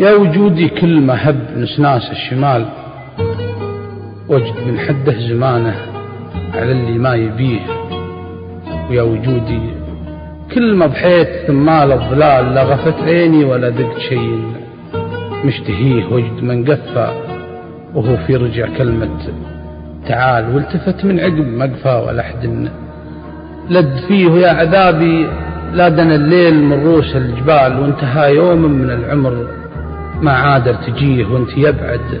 يا وجودي كل ما هب نسناس الشمال وجد من حده زمانه على اللي ما يبيه. ويا وجودي كل ما بحيت ثمال الظلال لا غفت عيني ولا ذقت شيء مشتهيه وجد من قفى وهو في رجع كلمة تعال والتفت من عقب مقفى ولا أحد. لد فيه يا عذابي لا دنا الليل من روس الجبال وانتهى يوم من العمر. ما عادر تجيه وانت يبعد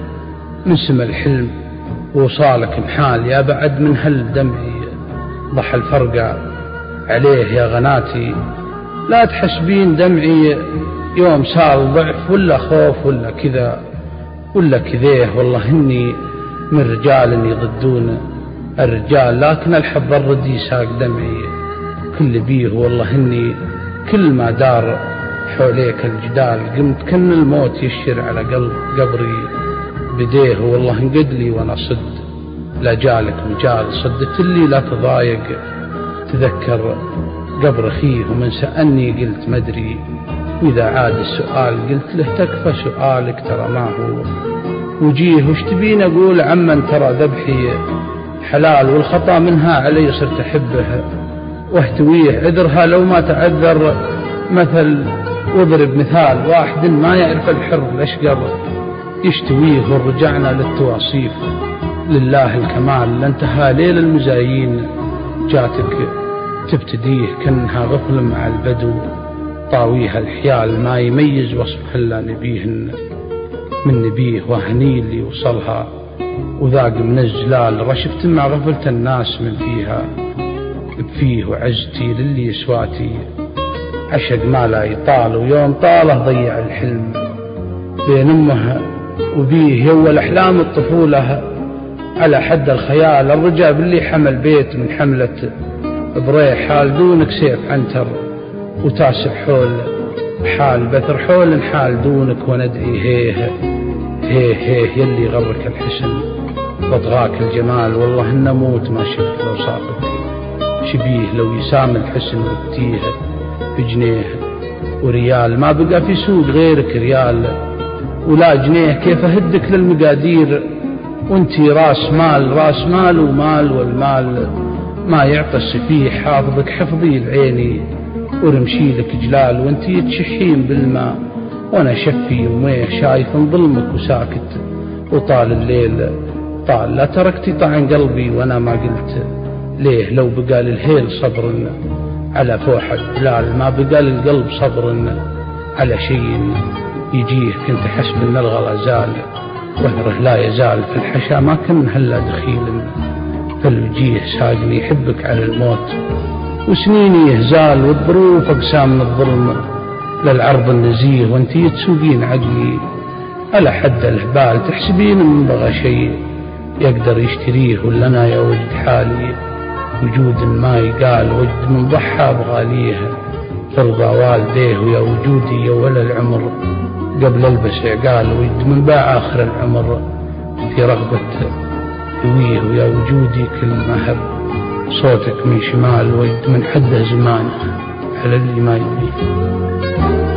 من سم الحلم ووصالك محال يا بعد من هل دمعي ضح الفرقة عليه يا غناتي. لا تحسبين دمعي يوم سال ضعف ولا خوف ولا كذا ولا كذيه. والله إني من رجال يضدون الرجال لكن الحب الردي ساق دمعي. كل بيه والله إني كل ما دار حوليك الجدال. قمت كن الموت يشر على قلب قبري بديه والله انقد لي وأنا صد. لا جالك مجال صدت لي لا تضايق. تذكر قبر أخيه ومن سألني قلت مدري وإذا عاد السؤال قلت له تكفى سؤالك ترى ما هو. وجيه وش تبين أقول عمن ترى ذبحي؟ حلال والخطأ منها علي صرت أحبه. واهتويه عذرها لو ما تعذر. مثل واضرب مثال واحد ما يعرف الحر الأشقر يشتويه ورجعنا للتواصيف. لله الكمال. لانتهى ليل المزايين. جاتك تبتديه كأنها غفل مع البدو. طاويها الحيال ما يميز وصف إلا نبيه من نبيه وهني اللي وصلها. وذاق من الجلال رشفت مع غفلة الناس من فيها. بفيه وعزتي للي يسواتي. عشق ما لا يطال ويوم طاله ضيع الحلم. بين أمه وبيه يول احلام الطفولة. على حد الخيال الرجع باللي حمل بيت من حملة بريح حال دونك سيف عنتر وتاسع حول. حال بثر حول حال دونك وندعي هيه هيه هيه يلي غرك الحسن. وطغاك الجمال والله النموت ما شفت لو صابك شبيه لو يسام الحسن وبتيه بجنيه وريال. ما بقى في سوق غيرك ريال؟ ولا جنيه كيف أهدك للمقادير؟ وانتي راس مال راس مال ومال والمال. ما يعطى السفيح حافظك حفظي العيني ورمشي لك جلال. وانتي تشحين بالماء وأنا شفي يميه شايف ظلمك وساكت. وطال الليل طال. لا تركتي طعن قلبي وأنا ما قلت. ليه؟ لو بقى للهيل صبر. على فوحة بلال ما بقى للقلب صبر على شيء يجيه. كنت حسب إن الغلا زال وهره لا يزال في الحشا. ما كن هلا دخيل فالوجيه ساقني. يحبك على الموت وسنيني يهزال والظروف أقسام من الظلم للعرض النزيه. وانتي تسوقين عقلي على حد الهبال. تحسبين من بغى شيء يقدر يشتريه. ولا أنا يا وجد حالي وجود ما يقال وجد من ضحى بغاليه ترضى والديه ويا وجودي يا ولا العمر. قبل البس عقال وجد من باع آخر العمر. في رغبة يويه ويا وجودي كل ما هب صوتك من شمال وجد من حده زمان. على اللي ما يبيه.